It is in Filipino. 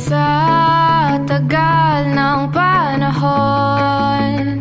Sa tagal ng panahon.